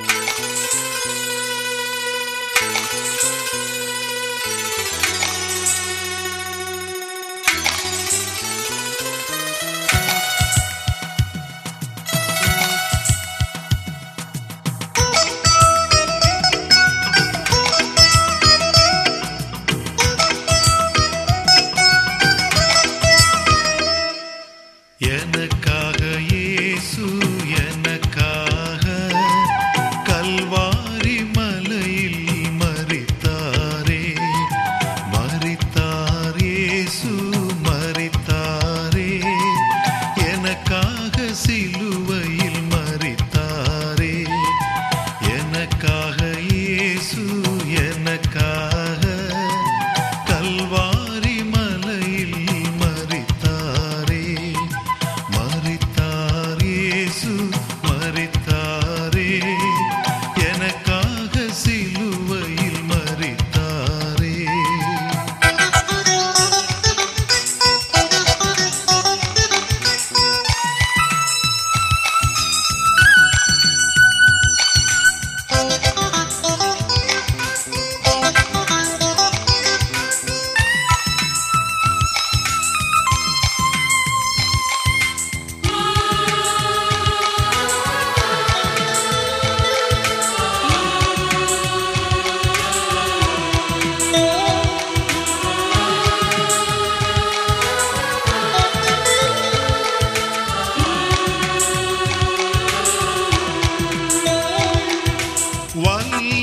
எனக்காக எனக்காக கல்வாரி மலையில் மரித்தாரே மரித்தார் இயேசு one.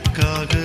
எனக்காக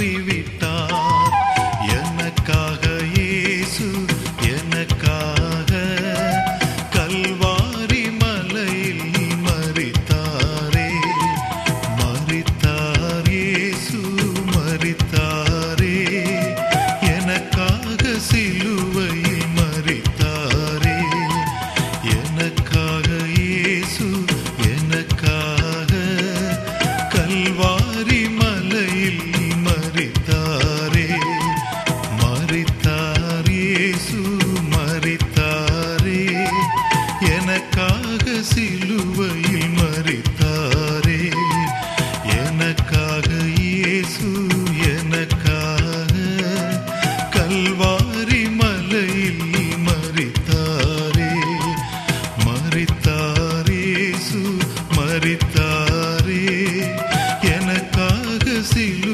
see மறித்தாரே எனக்காக சிலுவையில்